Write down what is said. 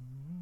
mm-hmm.